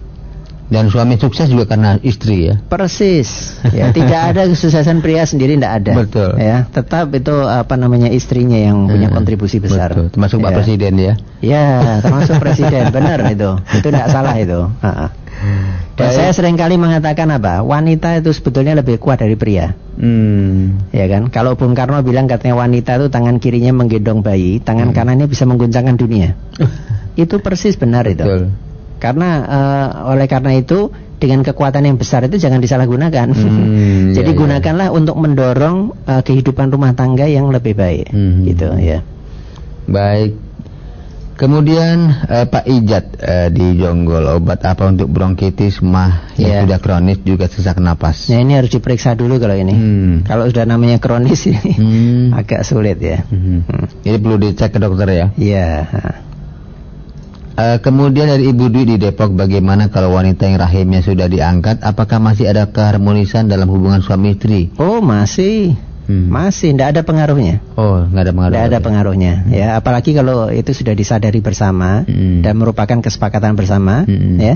Dan suami sukses juga karena istri ya. Persis. Ya, *laughs* tidak ada kesuksesan pria sendiri tidak ada. Betul. Ya, tetap itu apa namanya istrinya yang punya kontribusi besar. Betul. Termasuk ya. Pak Presiden ya. Ya, termasuk *laughs* Presiden. Benar itu. Itu tidak salah itu. Ha -ha. Dan Baik. saya sering kali mengatakan apa? Wanita itu sebetulnya lebih kuat dari pria. Hmm. Ya kan? Kalau Bung Karno bilang katanya wanita itu tangan kirinya menggendong bayi, tangan hmm. kanannya bisa mengguncangkan dunia. *laughs* itu persis benar itu. Betul. Karena uh, oleh karena itu dengan kekuatan yang besar itu jangan disalahgunakan. Hmm, *laughs* Jadi iya, iya. gunakanlah untuk mendorong uh, kehidupan rumah tangga yang lebih baik. Hmm. Gitu ya. Baik. Kemudian eh, Pak Ijat eh, di Jonggol obat apa untuk bronkitis mah yang yeah. sudah kronis juga sesak napas. Nah ini harus diperiksa dulu kalau ini. Hmm. Kalau sudah namanya kronis ini hmm. *laughs* agak sulit ya. Hmm. Hmm. Jadi perlu dicek ke dokter ya. Iya. Yeah. Uh, kemudian dari Ibu Dwi di Depok bagaimana kalau wanita yang rahimnya sudah diangkat apakah masih ada keharmonisan dalam hubungan suami istri? Oh masih. Hmm. Masih tidak ada pengaruhnya. Oh, nggak ada pengaruh. Tidak ada pengaruhnya. Hmm. Ya, apalagi kalau itu sudah disadari bersama hmm. dan merupakan kesepakatan bersama, hmm. ya,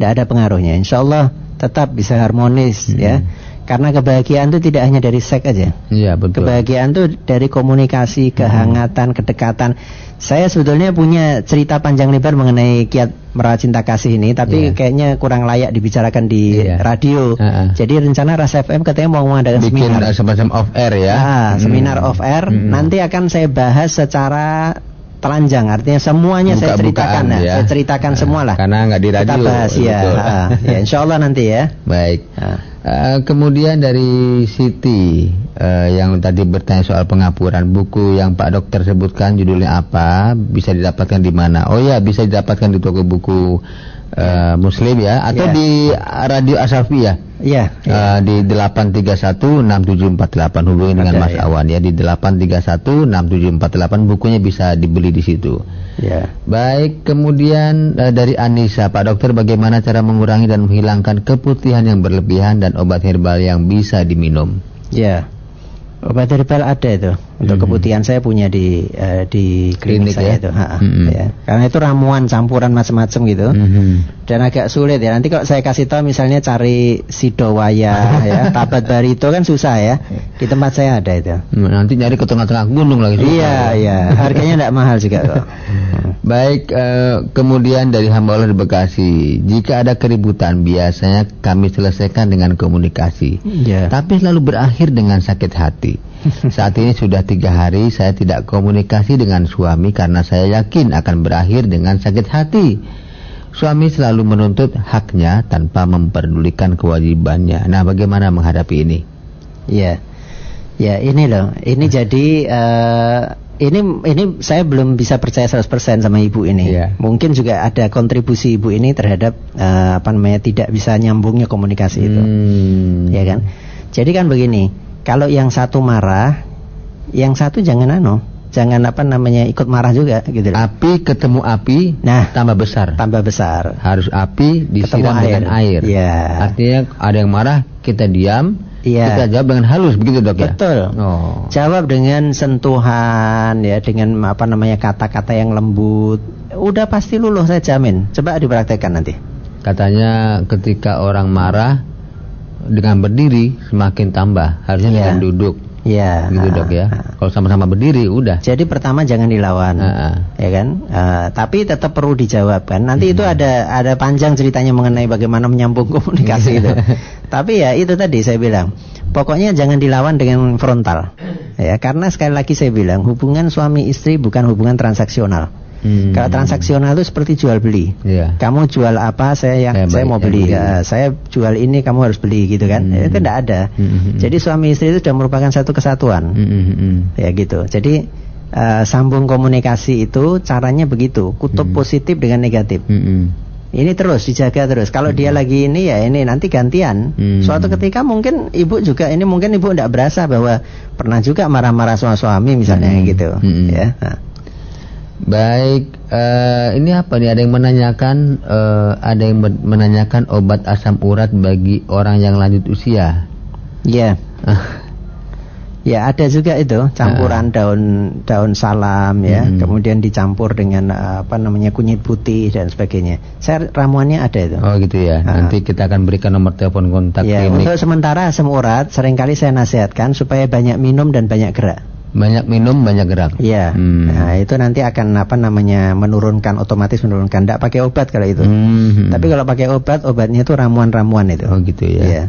tidak ada pengaruhnya. Insya Allah tetap bisa harmonis, hmm. ya. Karena kebahagiaan itu tidak hanya dari seks aja. Iya, betul. Kebahagiaan itu dari komunikasi, kehangatan, hmm. kedekatan. Saya sebetulnya punya cerita panjang lebar mengenai kiat merawat cinta kasih ini, tapi yeah. kayaknya kurang layak dibicarakan di yeah. radio. Uh -uh. Jadi rencana Ras FM katanya mau mengadakan Bikin seminar. semacam off air ya. Ah, hmm. seminar off air. Hmm. Nanti akan saya bahas secara telanjang artinya semuanya Buka saya ceritakan ya. saya ceritakan nah, semua lah karena nggak di radio kita bahas ya, ya insya Allah nanti ya baik uh. Uh, kemudian dari Siti uh, yang tadi bertanya soal pengapuran buku yang Pak Dokter sebutkan judulnya apa bisa didapatkan di mana oh ya bisa didapatkan di toko buku uh, Muslim ya atau yeah. di Radio Asafi ya Iya. Yeah, yeah. Uh, di 8316748 hubungi dengan Mas ya. Awan ya di 8316748 bukunya bisa dibeli di situ. Ya. Baik, kemudian uh, dari Anissa, Pak Dokter bagaimana cara mengurangi dan menghilangkan keputihan yang berlebihan dan obat herbal yang bisa diminum? Ya. Obat herbal ada itu. Untuk mm -hmm. keputihan saya punya di uh, di klinik, klinik saya ya? itu. Ha mm -hmm. ya. Karena itu ramuan campuran macam-macam gitu. Mm -hmm. Dan agak sulit ya. Nanti kalau saya kasih tahu misalnya cari sidowaya *laughs* ya, tabat barito kan susah ya. Di tempat saya ada itu. Nanti nyari ke tengah-tengah gunung lagi. Iya, iya. Harganya tidak mahal juga kok. *laughs* Baik, uh, kemudian dari hamba Allah di Bekasi, jika ada keributan biasanya kami selesaikan dengan komunikasi. Yeah. Tapi selalu berakhir dengan sakit hati. Saat ini sudah tiga hari saya tidak komunikasi dengan suami karena saya yakin akan berakhir dengan sakit hati. Suami selalu menuntut haknya tanpa memperdulikan kewajibannya. Nah, bagaimana menghadapi ini? Ya, ya ini loh. Ini jadi uh, ini ini saya belum bisa percaya 100% sama ibu ini. Yeah. Mungkin juga ada kontribusi ibu ini terhadap uh, apa namanya tidak bisa nyambungnya komunikasi itu. Hmm. Ya kan? Jadi kan begini, kalau yang satu marah, yang satu jangan ano, jangan apa namanya ikut marah juga gitu. Api ketemu api, nah tambah besar. Tambah besar. Harus api disiram air. dengan air. Ya. Artinya ada yang marah, kita diam, Iya. Kita jawab dengan halus begitu dok ya. Betul. Oh. Jawab dengan sentuhan ya, dengan apa namanya kata-kata yang lembut. Udah pasti luluh saya jamin. Coba dipraktekkan nanti. Katanya ketika orang marah dengan berdiri semakin tambah, harusnya yeah. dengan duduk. Ya, gitu dok ya. Kalau sama-sama berdiri udah. Jadi pertama jangan dilawan, uh, ya kan. Uh, tapi tetap perlu dijawab kan. Nanti hmm. itu ada ada panjang ceritanya mengenai bagaimana menyambung komunikasi itu. tapi ya itu tadi saya bilang, pokoknya jangan dilawan dengan frontal, ya. Karena sekali lagi saya bilang hubungan suami istri bukan hubungan transaksional. Hmm. Kalau transaksional itu seperti jual beli. Yeah. Kamu jual apa, saya yang saya, saya mau beli. Ya, saya jual ini, kamu harus beli gitu kan. Hmm. Itu tidak ada. Hmm. Jadi suami istri itu sudah merupakan satu kesatuan. Hmm. Ya gitu. Jadi uh, sambung komunikasi itu caranya begitu, kutub hmm. positif dengan negatif. Hmm. Ini terus dijaga terus. Kalau hmm. dia lagi ini ya ini nanti gantian. Hmm. Suatu ketika mungkin ibu juga ini mungkin ibu tidak berasa bahwa pernah juga marah-marah sama suami misalnya hmm. gitu. Hmm. Ya. Nah. Baik, uh, ini apa nih? Ada yang menanyakan, uh, ada yang menanyakan obat asam urat bagi orang yang lanjut usia. Iya. Yeah. Ya ada juga itu campuran uh. daun daun salam ya, hmm. kemudian dicampur dengan apa namanya kunyit putih dan sebagainya. Saya ramuannya ada itu. Oh gitu ya. Uh. Nanti kita akan berikan nomor telepon kontak ya, klinik. Untuk sementara asam urat sering kali saya nasihatkan supaya banyak minum dan banyak gerak. Banyak minum, banyak gerak. Iya. Hmm. Nah itu nanti akan apa namanya menurunkan otomatis menurunkan. Tidak pakai obat kalau itu. Hmm. Tapi kalau pakai obat, obatnya itu ramuan-ramuan itu. Oh gitu ya. Iya.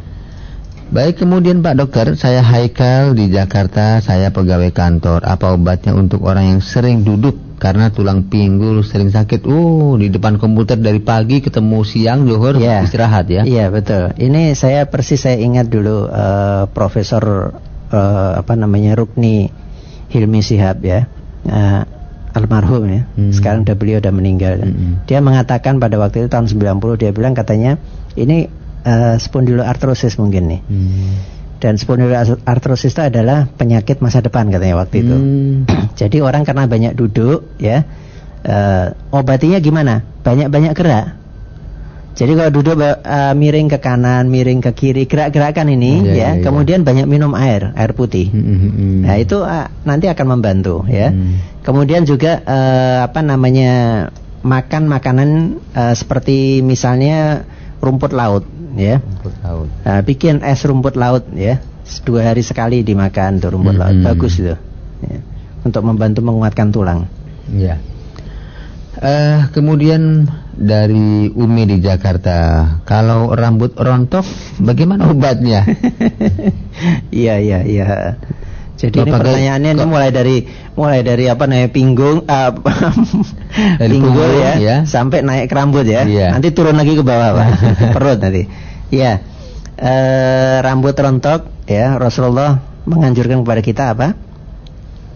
Baik kemudian Pak Dokter, saya Haikal di Jakarta, saya pegawai kantor. Apa obatnya untuk orang yang sering duduk karena tulang pinggul sering sakit? Uh, di depan komputer dari pagi ketemu siang, zuhur yeah. istirahat ya? Iya yeah, betul. Ini saya persis saya ingat dulu uh, Profesor uh, apa namanya Rukni Hilmi Sihab ya. Uh, almarhum ya. Hmm. Sekarang udah beliau udah meninggal. Hmm. Dia mengatakan pada waktu itu tahun 90 dia bilang katanya ini uh, spondyloartrosis mungkin nih. Hmm. Dan spondyloartrosis itu adalah penyakit masa depan katanya waktu itu. Hmm. *clears throat* Jadi orang karena banyak duduk ya, uh, obatinya gimana? Banyak-banyak gerak. Jadi kalau duduk uh, miring ke kanan, miring ke kiri, gerak-gerakan ini ya, ya, ya, kemudian banyak minum air, air putih. Hmm, hmm, hmm. Nah, itu uh, nanti akan membantu ya. Hmm. Kemudian juga uh, apa namanya? makan makanan uh, seperti misalnya rumput laut ya. Rumput laut. Nah, bikin es rumput laut ya. Dua hari sekali dimakan tuh rumput hmm. laut. Bagus itu. Ya. Untuk membantu menguatkan tulang. Ya. Uh, kemudian dari Umi di Jakarta, kalau rambut rontok, bagaimana obatnya? *laughs* Iya iya iya. Jadi ini pertanyaannya ini mulai dari mulai dari apa namanya pinggung *laughs* uh, pinggul ya, ya sampai naik ke rambut ya. Iya. Nanti turun lagi ke bawah Pak. *laughs* Perut nanti. Ya. E, rambut rontok ya Rasulullah menganjurkan kepada kita apa?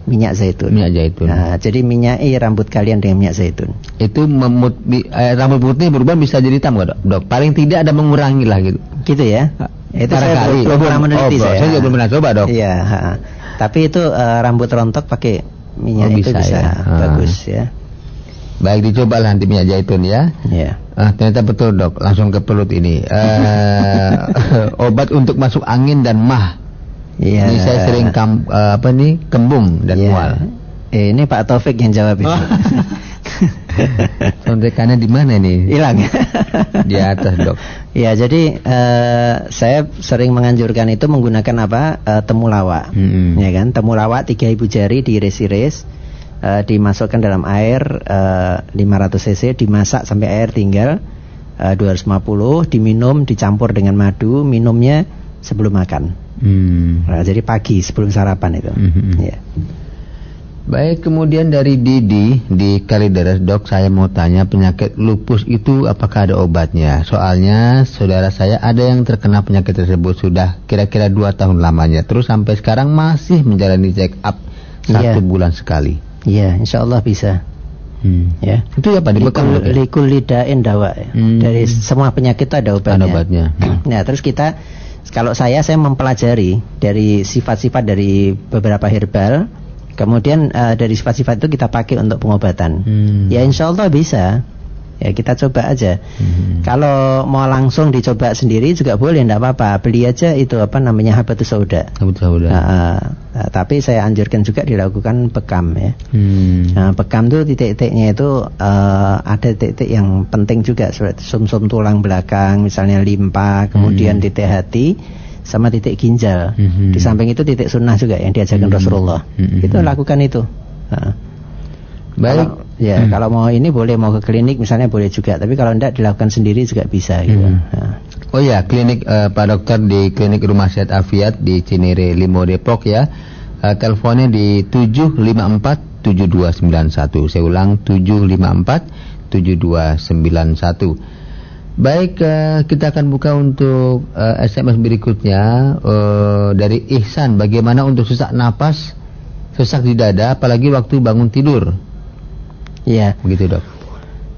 Minyak zaitun. Minyak zaitun. Nah, jadi minyaki rambut kalian dengan minyak zaitun. Itu memut, eh, rambut putih berubah bisa jadi hitam dok? dok? Paling tidak ada mengurangi lah gitu. Gitu ya. Itu saya kali. belum pernah meneliti oh, saya. Saya juga belum pernah coba dok. Iya. Tapi itu uh, rambut rontok pakai minyak oh, bisa, itu bisa ya. bagus ya. Baik dicoba nanti minyak zaitun ya. Iya. Ah, ternyata betul dok, langsung ke pelut ini. Uh, *laughs* obat untuk masuk angin dan mah. Iya. Ini saya sering kam, uh, apa nih kembung dan yeah. mual. Eh, ini Pak Taufik yang jawab itu. Oh. *laughs* Contekannya di mana nih? Hilang. *laughs* di atas dok. Ya jadi uh, saya sering menganjurkan itu menggunakan apa uh, temulawak, -hmm. ya kan? Temulawak tiga ibu jari diiris-iris uh, dimasukkan dalam air uh, 500 cc, dimasak sampai air tinggal uh, 250, diminum, dicampur dengan madu, minumnya sebelum makan. Hmm. Nah, jadi pagi sebelum sarapan itu. Hmm. Ya. Baik, kemudian dari Didi di Kalideres, dok, saya mau tanya penyakit lupus itu apakah ada obatnya? Soalnya saudara saya ada yang terkena penyakit tersebut sudah kira-kira dua tahun lamanya, terus sampai sekarang masih menjalani check up satu yeah. bulan sekali. Iya, insya Allah bisa. Hmm. Ya. Itu ya Pak dibekal likul lidain dawa ya. Hmm. Dari semua penyakit itu ada obatnya. Ada obatnya. *clears throat* nah, terus kita kalau saya saya mempelajari dari sifat-sifat dari beberapa herbal, kemudian uh, dari sifat-sifat itu kita pakai untuk pengobatan. Hmm. Ya insya Allah bisa ya kita coba aja. Hmm. Kalau mau langsung dicoba sendiri juga boleh, tidak apa-apa. Beli aja itu apa namanya habatus sauda. Habatus sauda. Nah, nah, tapi saya anjurkan juga dilakukan bekam ya. Hmm. Nah, bekam tuh titik-titiknya itu uh, ada titik-titik yang penting juga seperti sum-sum tulang belakang, misalnya limpa, kemudian hmm. titik hati sama titik ginjal. Hmm. Di samping itu titik sunnah juga yang diajarkan hmm. Rasulullah. Hmm. Itu lakukan itu. Nah. Baik. Kalau, ya, hmm. kalau mau ini boleh mau ke klinik misalnya boleh juga, tapi kalau tidak dilakukan sendiri juga bisa gitu. Hmm. Nah. Oh ya, klinik uh, Pak Dokter di Klinik Rumah Sehat Afiat di Cinere Limo Depok ya. Uh, teleponnya di 754 7291. Saya ulang 754 7291. Baik, uh, kita akan buka untuk uh, SMS berikutnya uh, dari Ihsan. Bagaimana untuk sesak napas, sesak di dada, apalagi waktu bangun tidur? Iya. Begitu dok.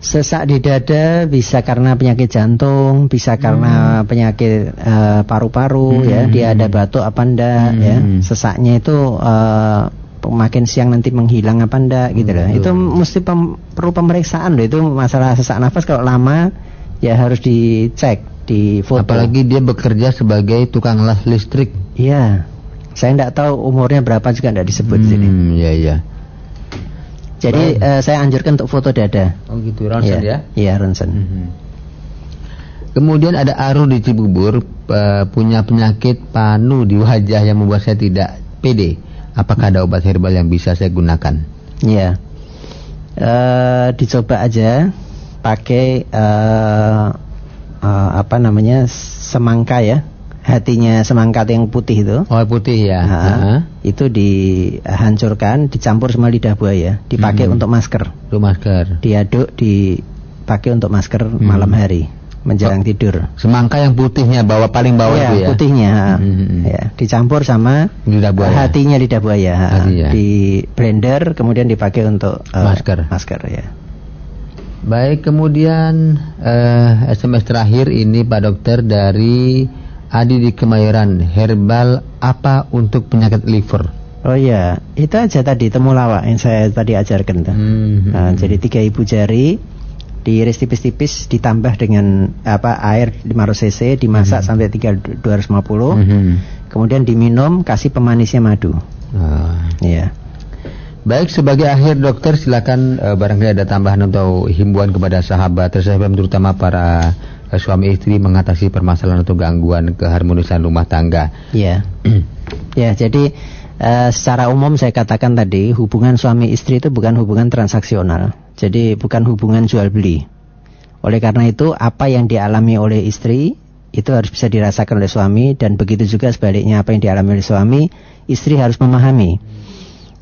Sesak di dada bisa karena penyakit jantung, bisa karena hmm. penyakit uh, paru-paru hmm. ya, dia ada batuk apa enggak hmm. ya. Sesaknya itu uh, makin siang nanti menghilang apa enggak gitu loh. Itu mesti pem, perlu pemeriksaan loh. Itu masalah sesak nafas kalau lama ya harus dicek di foto. Apalagi dia bekerja sebagai tukang las listrik. Iya. Saya enggak tahu umurnya berapa juga enggak disebut hmm, sini. Iya iya. Jadi uh, saya anjurkan untuk foto dada. Oh gitu, ronsen ya? Iya, ronsen. Mm -hmm. Kemudian ada Aru di Cibubur uh, punya penyakit panu di wajah yang membuat saya tidak pede. Apakah ada obat herbal yang bisa saya gunakan? Iya. Uh, dicoba aja pakai uh, uh, apa namanya semangka ya hatinya semangka yang putih itu. Oh, putih ya. Nah, uh -huh. Itu dihancurkan, dicampur sama lidah buaya, dipakai hmm. untuk masker. Untuk masker. Diaduk, dipakai untuk masker hmm. malam hari menjelang oh, tidur. Semangka yang putihnya bawah paling bawah ya, itu ya. putihnya. Hmm. Ya, dicampur sama lidah buaya. Hatinya lidah buaya. Hatinya. Di blender kemudian dipakai untuk uh, masker. Masker ya. Baik, kemudian uh, eh, SMS terakhir ini Pak Dokter dari Adi di Kemayoran, herbal apa untuk penyakit liver? Oh iya, itu aja tadi temulawak yang saya tadi ajarkan tuh. Hmm, nah, jadi tiga ibu jari diiris tipis-tipis ditambah dengan apa air 500 cc dimasak hmm. sampai 3 250. Hmm. Kemudian diminum kasih pemanisnya madu. Oh. Iya. Baik sebagai akhir dokter silakan uh, barangkali ada tambahan atau himbauan kepada sahabat terutama terutama para suami istri mengatasi permasalahan atau gangguan keharmonisan rumah tangga. Ya, *clears throat* ya jadi uh, secara umum saya katakan tadi hubungan suami istri itu bukan hubungan transaksional. Jadi bukan hubungan jual beli. Oleh karena itu apa yang dialami oleh istri itu harus bisa dirasakan oleh suami dan begitu juga sebaliknya apa yang dialami oleh suami istri harus memahami.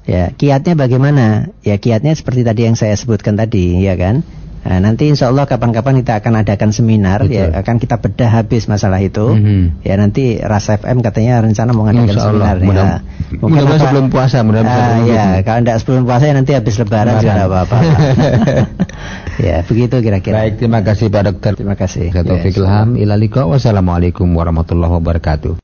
Ya, kiatnya bagaimana? Ya kiatnya seperti tadi yang saya sebutkan tadi, ya kan? Nah, nanti insya Allah kapan-kapan kita akan adakan seminar ya akan kita bedah habis masalah itu. Mm -hmm. ya nanti Rasa FM katanya rencana mau mengadakan seminar mudah, ya mudah, mudah sebelum puasa mudah uh, ya kalau tidak sebelum puasa ya nanti habis lebaran juga tidak apa-apa. *laughs* Ya begitu kira-kira. Baik terima kasih Pak Dokter. Terima kasih. Saya Taufik ya, Ilham. Ilaliko wassalamualaikum warahmatullahi wabarakatuh